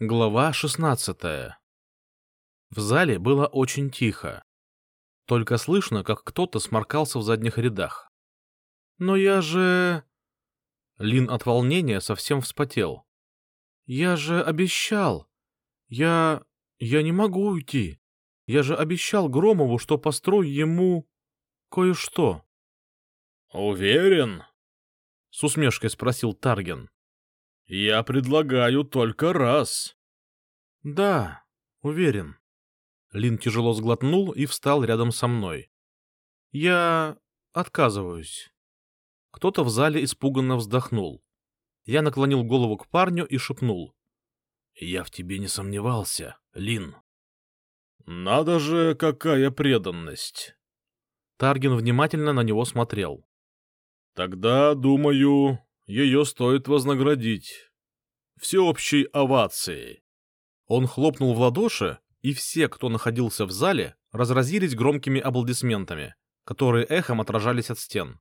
Глава 16 В зале было очень тихо. Только слышно, как кто-то сморкался в задних рядах. «Но я же...» Лин от волнения совсем вспотел. «Я же обещал. Я... я не могу уйти. Я же обещал Громову, что построю ему... кое-что». «Уверен?» — с усмешкой спросил Тарген. Я предлагаю только раз. Да, уверен. Лин тяжело сглотнул и встал рядом со мной. Я отказываюсь. Кто-то в зале испуганно вздохнул. Я наклонил голову к парню и шепнул. Я в тебе не сомневался, Лин. Надо же, какая преданность. Тарген внимательно на него смотрел. Тогда, думаю, ее стоит вознаградить. Всеобщей овацией. Он хлопнул в ладоши, и все, кто находился в зале, разразились громкими аплодисментами, которые эхом отражались от стен.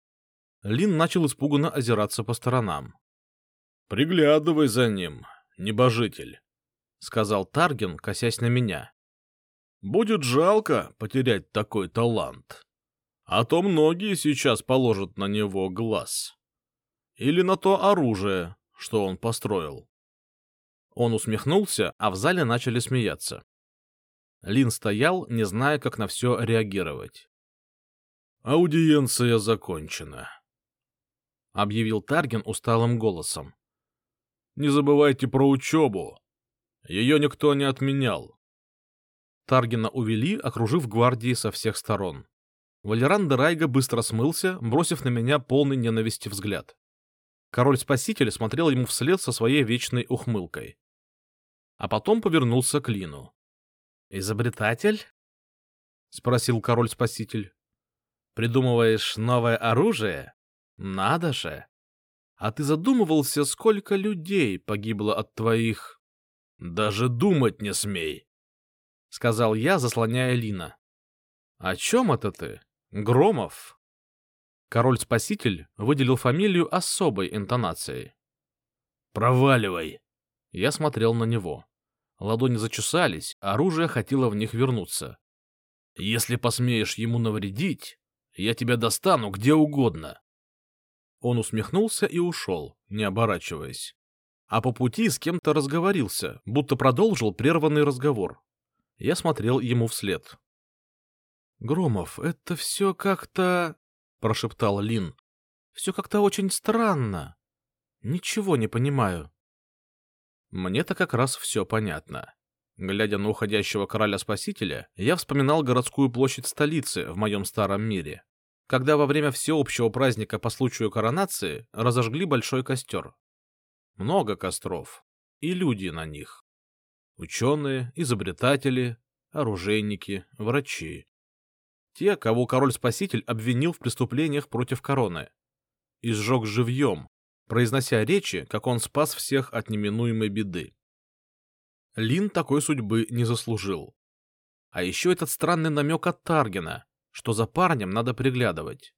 Лин начал испуганно озираться по сторонам. — Приглядывай за ним, небожитель, — сказал Тарген, косясь на меня. — Будет жалко потерять такой талант. А то многие сейчас положат на него глаз или на то оружие, что он построил. Он усмехнулся, а в зале начали смеяться. Лин стоял, не зная, как на все реагировать. «Аудиенция закончена», — объявил Тарген усталым голосом. «Не забывайте про учебу. Ее никто не отменял». Таргена увели, окружив гвардии со всех сторон. Валеран де Райга быстро смылся, бросив на меня полный ненависти взгляд. Король-спаситель смотрел ему вслед со своей вечной ухмылкой. А потом повернулся к Лину. «Изобретатель?» — спросил король-спаситель. «Придумываешь новое оружие? Надо же! А ты задумывался, сколько людей погибло от твоих...» «Даже думать не смей!» — сказал я, заслоняя Лина. «О чем это ты? Громов?» Король-спаситель выделил фамилию особой интонацией. «Проваливай!» Я смотрел на него. Ладони зачесались, оружие хотело в них вернуться. «Если посмеешь ему навредить, я тебя достану где угодно!» Он усмехнулся и ушел, не оборачиваясь. А по пути с кем-то разговорился, будто продолжил прерванный разговор. Я смотрел ему вслед. «Громов, это все как-то...» прошептал Лин. Все как-то очень странно. Ничего не понимаю. Мне-то как раз все понятно. Глядя на уходящего короля-спасителя, я вспоминал городскую площадь столицы в моем старом мире, когда во время всеобщего праздника по случаю коронации разожгли большой костер. Много костров. И люди на них. Ученые, изобретатели, оружейники, врачи. Те, кого король-спаситель обвинил в преступлениях против короны. И сжег живьем, произнося речи, как он спас всех от неминуемой беды. Лин такой судьбы не заслужил. А еще этот странный намек от Таргена, что за парнем надо приглядывать.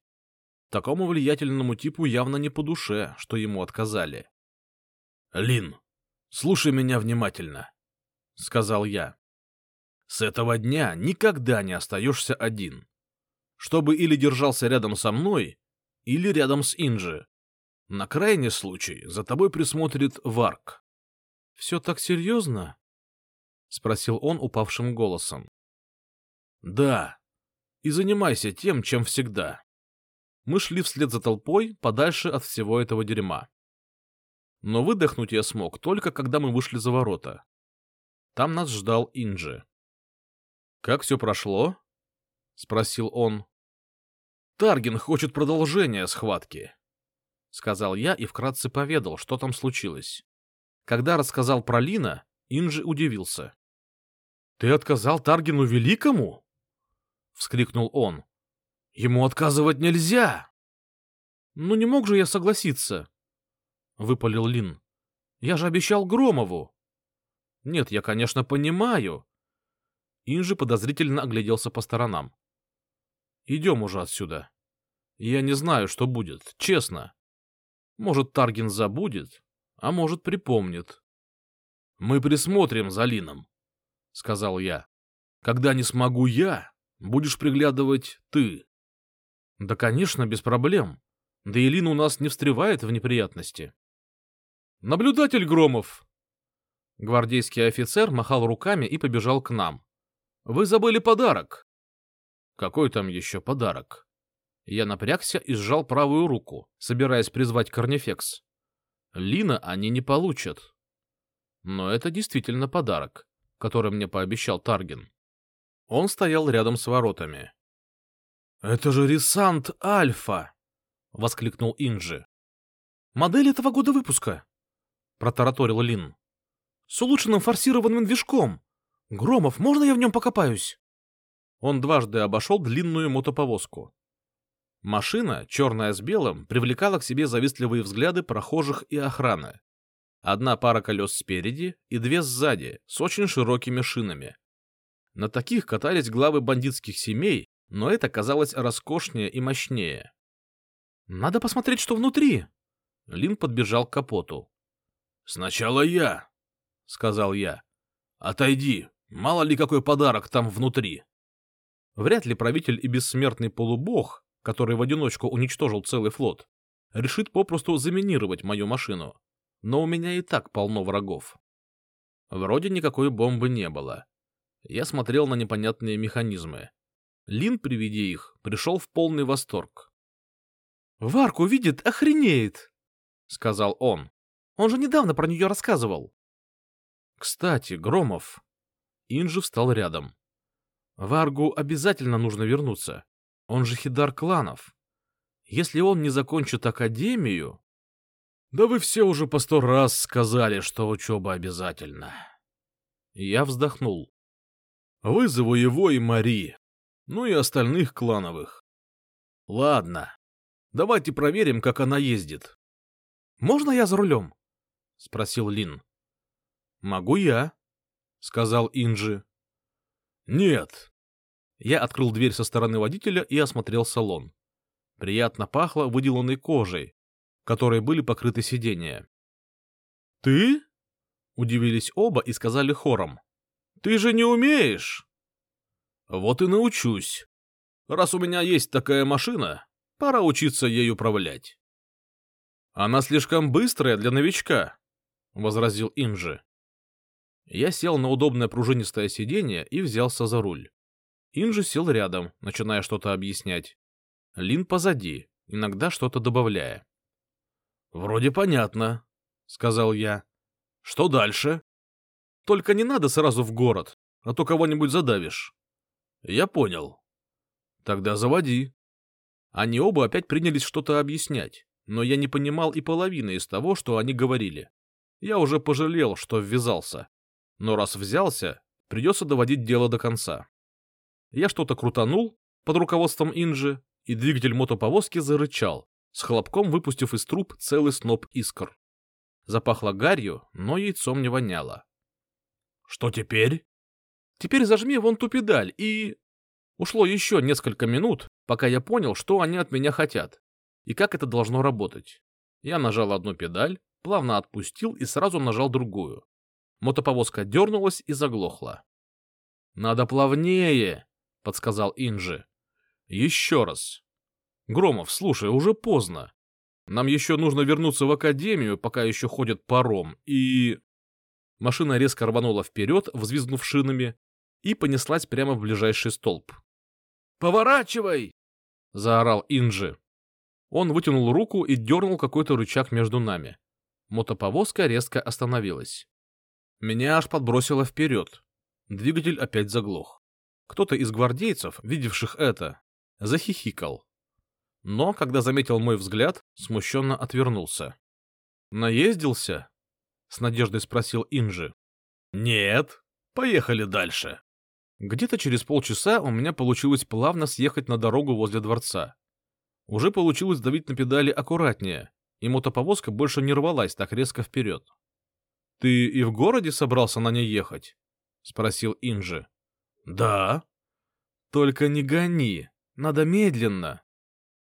Такому влиятельному типу явно не по душе, что ему отказали. — Лин, слушай меня внимательно, — сказал я. С этого дня никогда не остаешься один. Чтобы или держался рядом со мной, или рядом с Инджи. На крайний случай за тобой присмотрит Варк. — Все так серьезно? — спросил он упавшим голосом. — Да. И занимайся тем, чем всегда. Мы шли вслед за толпой, подальше от всего этого дерьма. Но выдохнуть я смог только когда мы вышли за ворота. Там нас ждал Инджи. «Как все прошло?» — спросил он. «Тарген хочет продолжения схватки», — сказал я и вкратце поведал, что там случилось. Когда рассказал про Лина, Инжи удивился. «Ты отказал Таргену Великому?» — вскрикнул он. «Ему отказывать нельзя!» «Ну не мог же я согласиться!» — выпалил Лин. «Я же обещал Громову!» «Нет, я, конечно, понимаю, Инжи подозрительно огляделся по сторонам. «Идем уже отсюда. Я не знаю, что будет, честно. Может, Таргин забудет, а может, припомнит. Мы присмотрим за Лином, — сказал я. Когда не смогу я, будешь приглядывать ты. Да, конечно, без проблем. Да и Лин у нас не встревает в неприятности. Наблюдатель Громов. Гвардейский офицер махал руками и побежал к нам. Вы забыли подарок. Какой там еще подарок? Я напрягся и сжал правую руку, собираясь призвать Корнифекс. Лина они не получат. Но это действительно подарок, который мне пообещал Тарген. Он стоял рядом с воротами. «Это же Ресант Альфа!» — воскликнул Инджи. «Модель этого года выпуска!» — протараторил Лин. «С улучшенным форсированным движком! Громов, можно я в нем покопаюсь?» Он дважды обошел длинную мотоповозку. Машина, черная с белым, привлекала к себе завистливые взгляды прохожих и охраны. Одна пара колес спереди и две сзади, с очень широкими шинами. На таких катались главы бандитских семей, но это казалось роскошнее и мощнее. «Надо посмотреть, что внутри!» Лин подбежал к капоту. «Сначала я», — сказал я. «Отойди, мало ли какой подарок там внутри». Вряд ли правитель и бессмертный полубог, который в одиночку уничтожил целый флот, решит попросту заминировать мою машину. Но у меня и так полно врагов. Вроде никакой бомбы не было. Я смотрел на непонятные механизмы. Лин при виде их пришел в полный восторг. «Варку видит, охренеет!» — сказал он. «Он же недавно про нее рассказывал». «Кстати, Громов...» Инжи встал рядом. «Варгу обязательно нужно вернуться. Он же хидар кланов. Если он не закончит академию... Да вы все уже по сто раз сказали, что учеба обязательна. Я вздохнул. Вызову его и Мари, ну и остальных клановых. Ладно, давайте проверим, как она ездит. Можно я за рулем? — спросил Лин. «Могу я», — сказал Инджи. «Нет». Я открыл дверь со стороны водителя и осмотрел салон. Приятно пахло выделанной кожей, которой были покрыты сиденья. «Ты?» — удивились оба и сказали хором. «Ты же не умеешь!» «Вот и научусь. Раз у меня есть такая машина, пора учиться ей управлять». «Она слишком быстрая для новичка», — возразил Инжи. Я сел на удобное пружинистое сиденье и взялся за руль. Инжи сел рядом, начиная что-то объяснять. Лин позади, иногда что-то добавляя. «Вроде понятно», — сказал я. «Что дальше?» «Только не надо сразу в город, а то кого-нибудь задавишь». «Я понял». «Тогда заводи». Они оба опять принялись что-то объяснять но я не понимал и половины из того, что они говорили. Я уже пожалел, что ввязался. Но раз взялся, придется доводить дело до конца. Я что-то крутанул под руководством Инжи, и двигатель мотоповозки зарычал, с хлопком выпустив из труб целый сноп искр. Запахло гарью, но яйцом не воняло. «Что теперь?» «Теперь зажми вон ту педаль и...» Ушло еще несколько минут, пока я понял, что они от меня хотят и как это должно работать. Я нажал одну педаль, плавно отпустил и сразу нажал другую. Мотоповозка дернулась и заглохла. «Надо плавнее», — подсказал Инжи. «Еще раз». «Громов, слушай, уже поздно. Нам еще нужно вернуться в академию, пока еще ходит паром, и...» Машина резко рванула вперед, взвизгнув шинами, и понеслась прямо в ближайший столб. «Поворачивай!» — заорал Инжи. Он вытянул руку и дернул какой-то рычаг между нами. Мотоповозка резко остановилась. Меня аж подбросило вперед. Двигатель опять заглох. Кто-то из гвардейцев, видевших это, захихикал. Но, когда заметил мой взгляд, смущенно отвернулся. «Наездился?» — с надеждой спросил Инжи. «Нет. Поехали дальше». Где-то через полчаса у меня получилось плавно съехать на дорогу возле дворца. Уже получилось давить на педали аккуратнее, и мотоповозка больше не рвалась так резко вперед. — Ты и в городе собрался на ней ехать? — спросил Инжи. — Да. — Только не гони, надо медленно.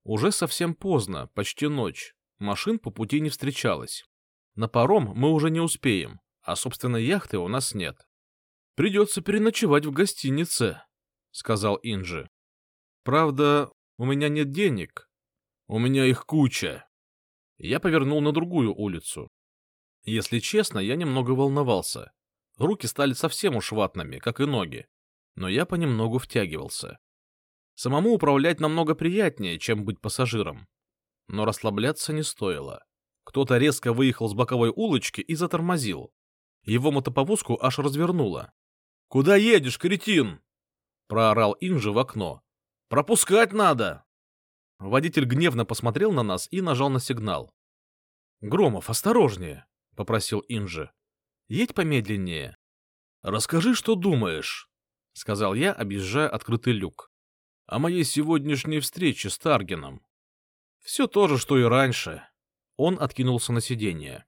Уже совсем поздно, почти ночь, машин по пути не встречалось. На паром мы уже не успеем, а собственной яхты у нас нет. Придется переночевать в гостинице, — сказал Инджи. Правда, у меня нет денег. У меня их куча. Я повернул на другую улицу. Если честно, я немного волновался. Руки стали совсем уж ватными, как и ноги. Но я понемногу втягивался. Самому управлять намного приятнее, чем быть пассажиром. Но расслабляться не стоило. Кто-то резко выехал с боковой улочки и затормозил. Его мотоповозку аж развернуло. — Куда едешь, кретин? — проорал Инжи в окно. — Пропускать надо! Водитель гневно посмотрел на нас и нажал на сигнал. — Громов, осторожнее! — попросил Инжи. — Едь помедленнее. — Расскажи, что думаешь, — сказал я, объезжая открытый люк. — О моей сегодняшней встрече с Таргином. — Все то же, что и раньше. Он откинулся на сиденье.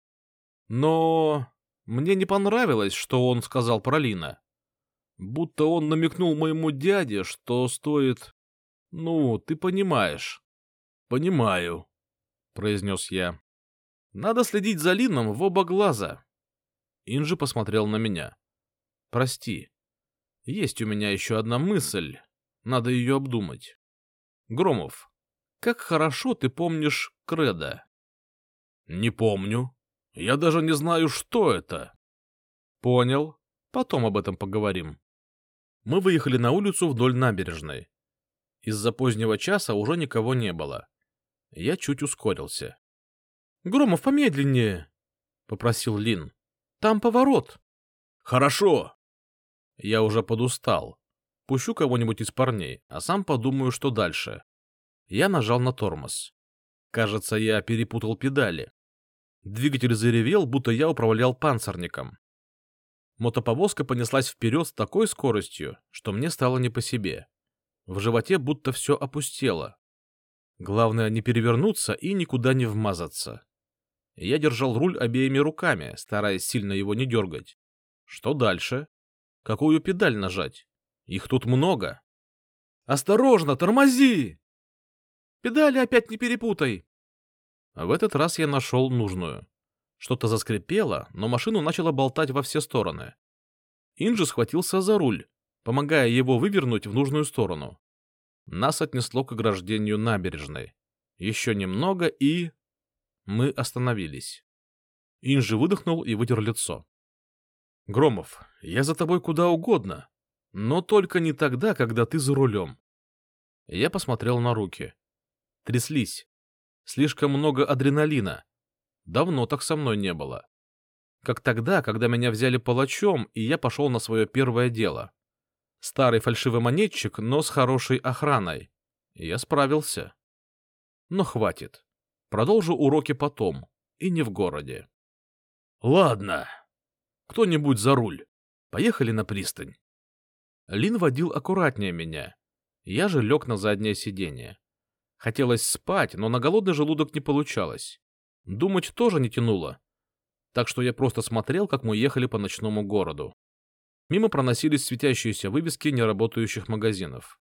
Но мне не понравилось, что он сказал про Лина. Будто он намекнул моему дяде, что стоит... Ну, ты понимаешь. — Понимаю, — произнес я. — Надо следить за Лином в оба глаза. Инжи посмотрел на меня. — Прости. Есть у меня еще одна мысль. Надо ее обдумать. Громов, как хорошо ты помнишь Кредо. — Не помню. Я даже не знаю, что это. — Понял. Потом об этом поговорим. Мы выехали на улицу вдоль набережной. Из-за позднего часа уже никого не было. Я чуть ускорился. — Громов, помедленнее, — попросил Лин. — Там поворот. — Хорошо. Я уже подустал. Пущу кого-нибудь из парней, а сам подумаю, что дальше. Я нажал на тормоз. Кажется, я перепутал педали. Двигатель заревел, будто я управлял панцирником. Мотоповозка понеслась вперед с такой скоростью, что мне стало не по себе. В животе будто все опустело. Главное не перевернуться и никуда не вмазаться. Я держал руль обеими руками, стараясь сильно его не дергать. Что дальше? Какую педаль нажать? Их тут много. «Осторожно, тормози!» «Педали опять не перепутай!» В этот раз я нашел нужную. Что-то заскрипело, но машину начало болтать во все стороны. Инджи схватился за руль, помогая его вывернуть в нужную сторону. Нас отнесло к ограждению набережной. Еще немного и... Мы остановились. Инжи выдохнул и вытер лицо. — Громов, я за тобой куда угодно, но только не тогда, когда ты за рулем. Я посмотрел на руки. Тряслись. Слишком много адреналина. Давно так со мной не было. Как тогда, когда меня взяли палачом, и я пошел на свое первое дело. Старый фальшивый монетчик, но с хорошей охраной. я справился. Но хватит. Продолжу уроки потом, и не в городе. Ладно. Кто-нибудь за руль. Поехали на пристань. Лин водил аккуратнее меня. Я же лег на заднее сиденье. Хотелось спать, но на голодный желудок не получалось. Думать тоже не тянуло. Так что я просто смотрел, как мы ехали по ночному городу. Мимо проносились светящиеся вывески неработающих магазинов.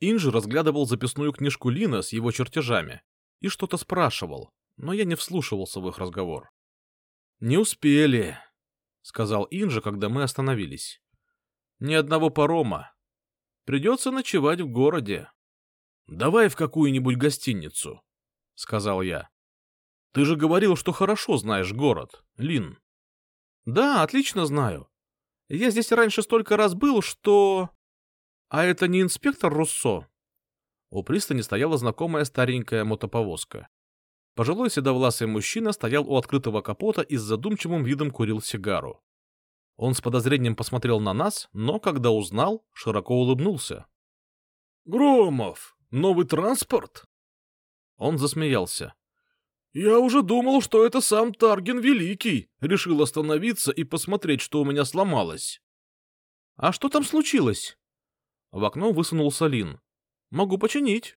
Инжи разглядывал записную книжку Лина с его чертежами и что-то спрашивал, но я не вслушивался в их разговор. «Не успели», — сказал Инжи, когда мы остановились. «Ни одного парома. Придется ночевать в городе». «Давай в какую-нибудь гостиницу», — сказал я. «Ты же говорил, что хорошо знаешь город, Лин». «Да, отлично знаю. Я здесь раньше столько раз был, что...» «А это не инспектор Руссо?» У пристани стояла знакомая старенькая мотоповозка. Пожилой седовласый мужчина стоял у открытого капота и с задумчивым видом курил сигару. Он с подозрением посмотрел на нас, но, когда узнал, широко улыбнулся. «Громов, Новый транспорт? Он засмеялся. Я уже думал, что это сам Тарген Великий решил остановиться и посмотреть, что у меня сломалось. А что там случилось? В окно высунулся Лин. Могу починить.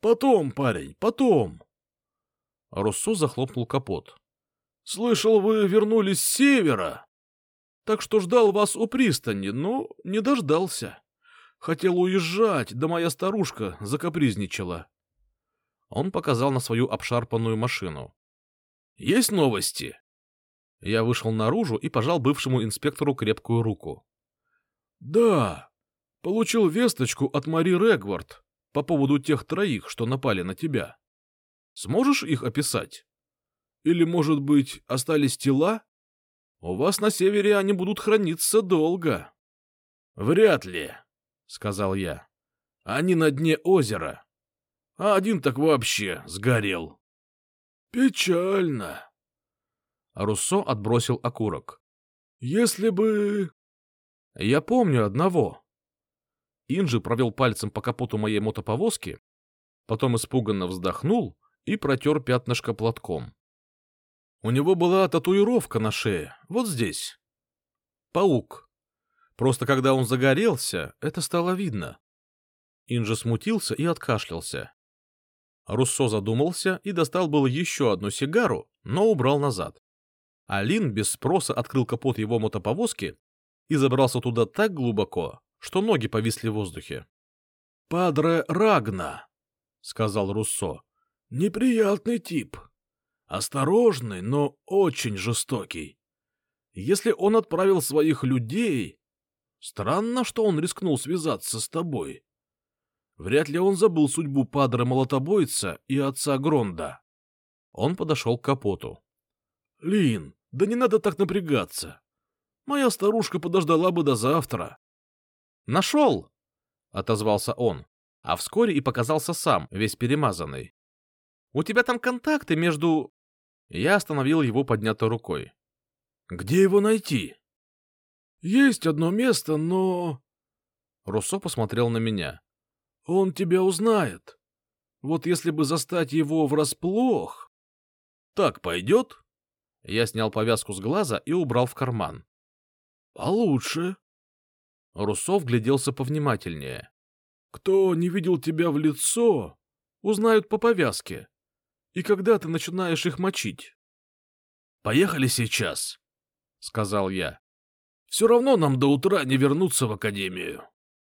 Потом, парень, потом. Руссо захлопнул капот. Слышал, вы вернулись с севера. Так что ждал вас у пристани, но не дождался. Хотел уезжать, да моя старушка закапризничала. Он показал на свою обшарпанную машину. — Есть новости? Я вышел наружу и пожал бывшему инспектору крепкую руку. — Да, получил весточку от Мари Регвард по поводу тех троих, что напали на тебя. Сможешь их описать? Или, может быть, остались тела? У вас на севере они будут храниться долго. — Вряд ли, — сказал я. — Они на дне озера. А один так вообще сгорел. — Печально. Руссо отбросил окурок. — Если бы... — Я помню одного. Инжи провел пальцем по капоту моей мотоповозки, потом испуганно вздохнул и протер пятнышко платком. У него была татуировка на шее, вот здесь. Паук. Просто когда он загорелся, это стало видно. Инжи смутился и откашлялся. Руссо задумался и достал было еще одну сигару, но убрал назад. Алин без спроса открыл капот его мотоповозки и забрался туда так глубоко, что ноги повисли в воздухе. — Падре Рагна, — сказал Руссо, — неприятный тип. Осторожный, но очень жестокий. Если он отправил своих людей... Странно, что он рискнул связаться с тобой. Вряд ли он забыл судьбу падре Молотобойца и отца Гронда. Он подошел к капоту. — Лин, да не надо так напрягаться. Моя старушка подождала бы до завтра. — Нашел! — отозвался он, а вскоре и показался сам, весь перемазанный. — У тебя там контакты между... Я остановил его поднятой рукой. «Где его найти?» «Есть одно место, но...» Руссо посмотрел на меня. «Он тебя узнает. Вот если бы застать его врасплох...» «Так пойдет?» Я снял повязку с глаза и убрал в карман. «Получше». Руссо вгляделся повнимательнее. «Кто не видел тебя в лицо, узнают по повязке и когда ты начинаешь их мочить. — Поехали сейчас, — сказал я. — Все равно нам до утра не вернуться в академию.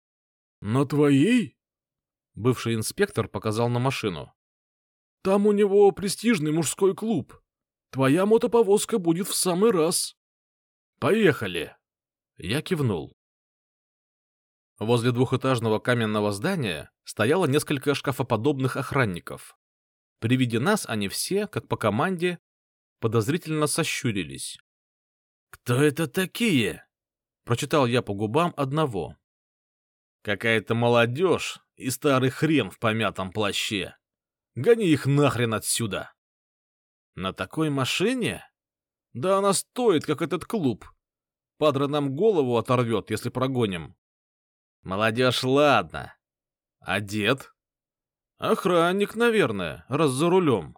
— На твоей? — бывший инспектор показал на машину. — Там у него престижный мужской клуб. Твоя мотоповозка будет в самый раз. — Поехали. Я кивнул. Возле двухэтажного каменного здания стояло несколько шкафоподобных охранников. При виде нас они все, как по команде, подозрительно сощурились. «Кто это такие?» — прочитал я по губам одного. «Какая-то молодежь и старый хрен в помятом плаще. Гони их нахрен отсюда!» «На такой машине? Да она стоит, как этот клуб. Падре нам голову оторвет, если прогоним». «Молодежь, ладно. А дед?» Охранник, наверное, раз за рулем.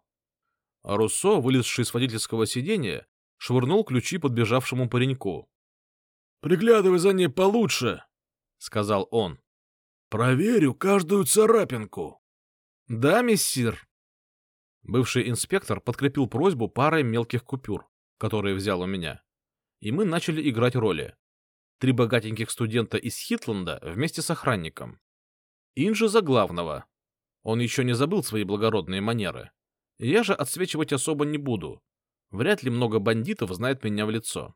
А Руссо, вылезший с водительского сиденья, швырнул ключи подбежавшему пареньку. — Приглядывай за ней получше, — сказал он. — Проверю каждую царапинку. — Да, мессир. Бывший инспектор подкрепил просьбу парой мелких купюр, которые взял у меня. И мы начали играть роли. Три богатеньких студента из Хитланда вместе с охранником. Инжи за главного, он еще не забыл свои благородные манеры. Я же отсвечивать особо не буду. Вряд ли много бандитов знает меня в лицо.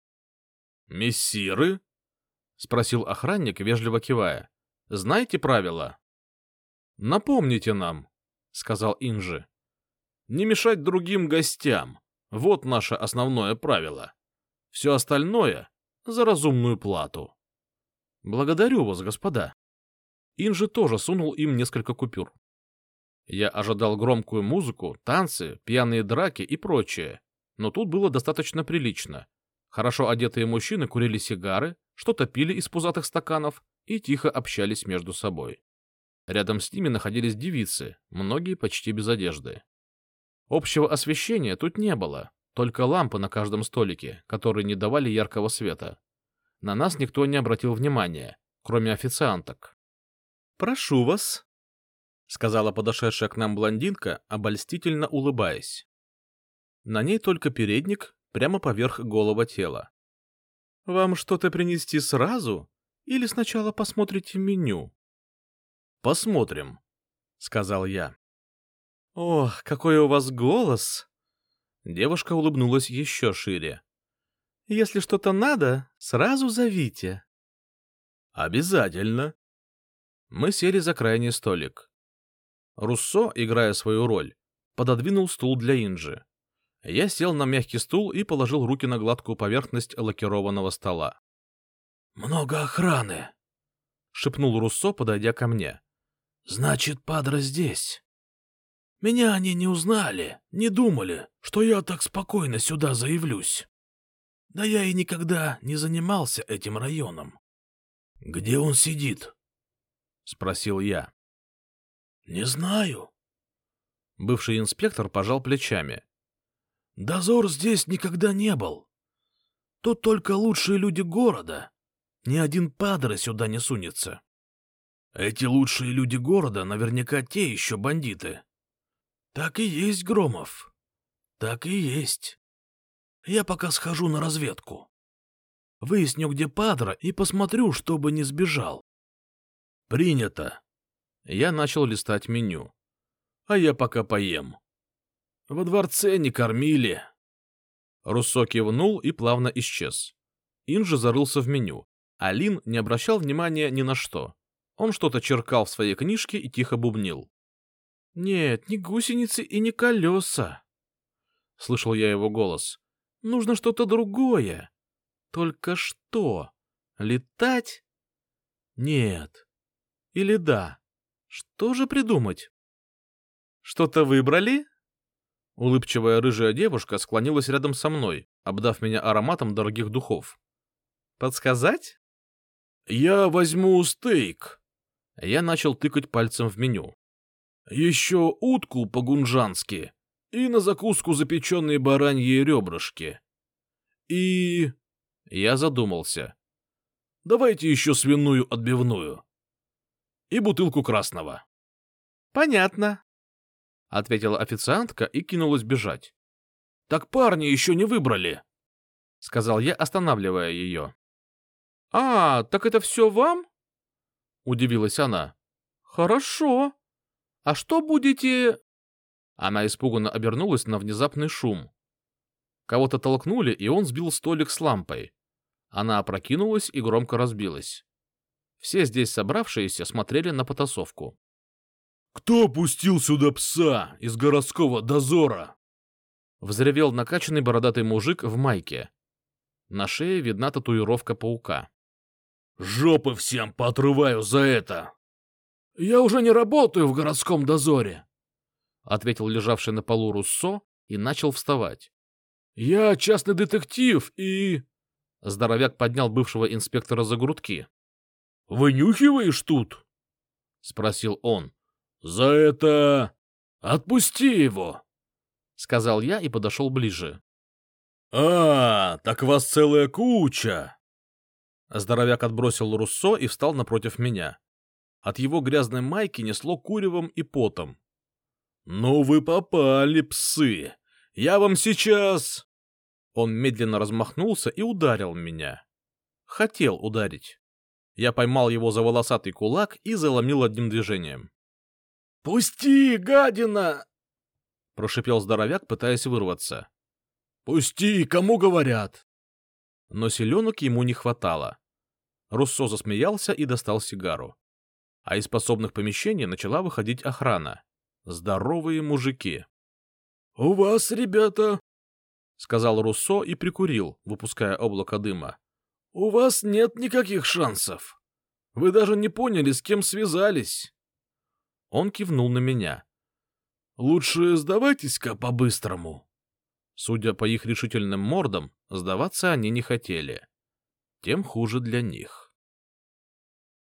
«Мессиры?» — спросил охранник, вежливо кивая. «Знаете правила?» «Напомните нам», — сказал Инжи. «Не мешать другим гостям. Вот наше основное правило. Все остальное — за разумную плату». «Благодарю вас, господа». Инжи тоже сунул им несколько купюр. Я ожидал громкую музыку, танцы, пьяные драки и прочее, но тут было достаточно прилично. Хорошо одетые мужчины курили сигары, что-то пили из пузатых стаканов и тихо общались между собой. Рядом с ними находились девицы, многие почти без одежды. Общего освещения тут не было, только лампы на каждом столике, которые не давали яркого света. На нас никто не обратил внимания, кроме официанток. «Прошу вас», — сказала подошедшая к нам блондинка, обольстительно улыбаясь. На ней только передник, прямо поверх голого тела. — Вам что-то принести сразу или сначала посмотрите меню? — Посмотрим, — сказал я. — Ох, какой у вас голос! Девушка улыбнулась еще шире. Если что-то надо, сразу зовите. Обязательно. Мы сели за крайний столик. Руссо, играя свою роль, пододвинул стул для Инжи. Я сел на мягкий стул и положил руки на гладкую поверхность лакированного стола. «Много охраны», — шепнул Руссо, подойдя ко мне. «Значит, Падра здесь. Меня они не узнали, не думали, что я так спокойно сюда заявлюсь. Да я и никогда не занимался этим районом. Где он сидит?» — спросил я. «Не знаю». Бывший инспектор пожал плечами. «Дозор здесь никогда не был. Тут только лучшие люди города. Ни один падре сюда не сунется. Эти лучшие люди города наверняка те еще бандиты. Так и есть, Громов. Так и есть. Я пока схожу на разведку. Выясню, где Падра, и посмотрю, чтобы не сбежал. Принято. Я начал листать меню. А я пока поем. Во дворце не кормили. Руссо кивнул и плавно исчез. Инжи зарылся в меню. Алин не обращал внимания ни на что. Он что-то черкал в своей книжке и тихо бубнил. — Нет, не гусеницы и не колеса. Слышал я его голос. — Нужно что-то другое. Только что? Летать? Нет. Или да? Что же придумать? Что-то выбрали? Улыбчивая рыжая девушка склонилась рядом со мной, обдав меня ароматом дорогих духов. Подсказать? Я возьму стейк. Я начал тыкать пальцем в меню. Еще утку по-гунжански и на закуску запеченные бараньи ребрышки. И... Я задумался. Давайте еще свиную отбивную. И бутылку красного. — Понятно, — ответила официантка и кинулась бежать. — Так парни еще не выбрали, — сказал я, останавливая ее. — А, так это все вам? — удивилась она. — Хорошо. А что будете... Она испуганно обернулась на внезапный шум. Кого-то толкнули, и он сбил столик с лампой. Она опрокинулась и громко разбилась. Все здесь собравшиеся смотрели на потасовку. «Кто пустил сюда пса из городского дозора?» Взревел накачанный бородатый мужик в майке. На шее видна татуировка паука. Жопы всем поотрываю за это. Я уже не работаю в городском дозоре, ответил лежавший на полу Руссо и начал вставать. Я частный детектив и... Здоровяк поднял бывшего инспектора за грудки. «Вынюхиваешь тут?» — спросил он. «За это... Отпусти его!» — сказал я и подошел ближе. «А, так вас целая куча!» Здоровяк отбросил Руссо и встал напротив меня. От его грязной майки несло куревом и потом. — Ну вы попали, псы! Я вам сейчас... Он медленно размахнулся и ударил меня. Хотел ударить. Я поймал его за волосатый кулак и заломил одним движением. — Пусти, гадина! — прошипел здоровяк, пытаясь вырваться. — Пусти, кому говорят? Но селенок ему не хватало. Руссо засмеялся и достал сигару. А из способных помещений начала выходить охрана. Здоровые мужики. — У вас, ребята, — сказал Руссо и прикурил, выпуская облако дыма. — У вас нет никаких шансов. Вы даже не поняли, с кем связались. Он кивнул на меня. — Лучше сдавайтесь-ка по-быстрому. Судя по их решительным мордам, сдаваться они не хотели. Тем хуже для них.